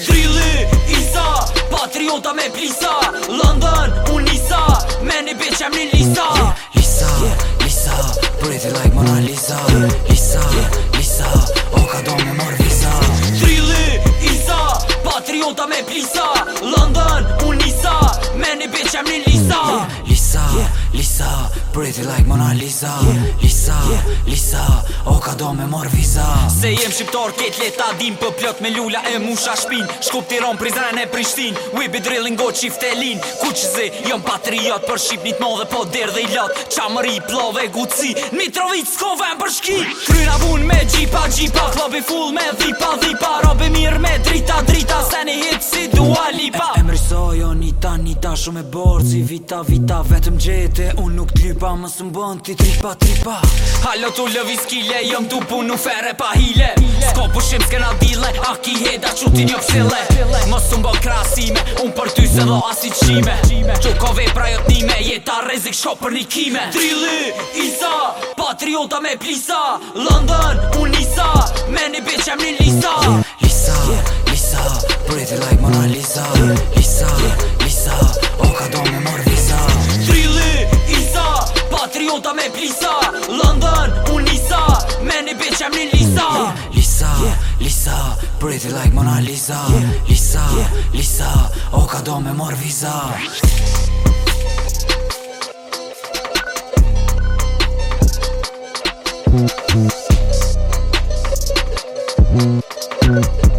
Frili, Isa, patriota me plisa London, Unisa, me një beqem një lisa yeah, Lisa, yeah, Lisa, breathe like Mona Lisa yeah, Lisa, yeah, Lisa, o ka do me mar visa Frili, Isa, patriota me plisa London, Unisa, me një beqem një lisa Lisa, pretty like Mona Lisa Lisa, Lisa, o ka do me mor visa Se jem shqiptar, ket leta dim për plot me lula e musha shpin Shkup tiron, prizren e prishtin, we be drilling go qift e lin Ku që zi, jom patriot për shqipnit mo dhe po der dhe i lot Qamëri, plove, guci, mitrovic, s'ko vem për shki Kryna bun me gjipa, gjipa, klobi full me dhipa, dhipa, robi mi janë shumë e borë Si vita vita vetëm gjete Unë nuk t'lypa më së mbën ti tripa tripa Halo t'u lëvi skile Jëm t'u punu fere pa hile S'ko pushim s'kena dile A ki heda që ti një pësile Më së mbën krasime Unë për ty se dho asi qime Qukove pra jot nime Jeta rezik shko për një kime Drilli, Isa Patriota me plisa London, unë Isa Me një bitch jem një Lisa Lisa, Lisa Pretty like Mona Lisa Lisa nota me plisa London, unë Lisa Meni bitch, jam një Lisa Lisa, Lisa Pretty like Mona Lisa Lisa, Lisa O ka do me mor viza Mm-hmm.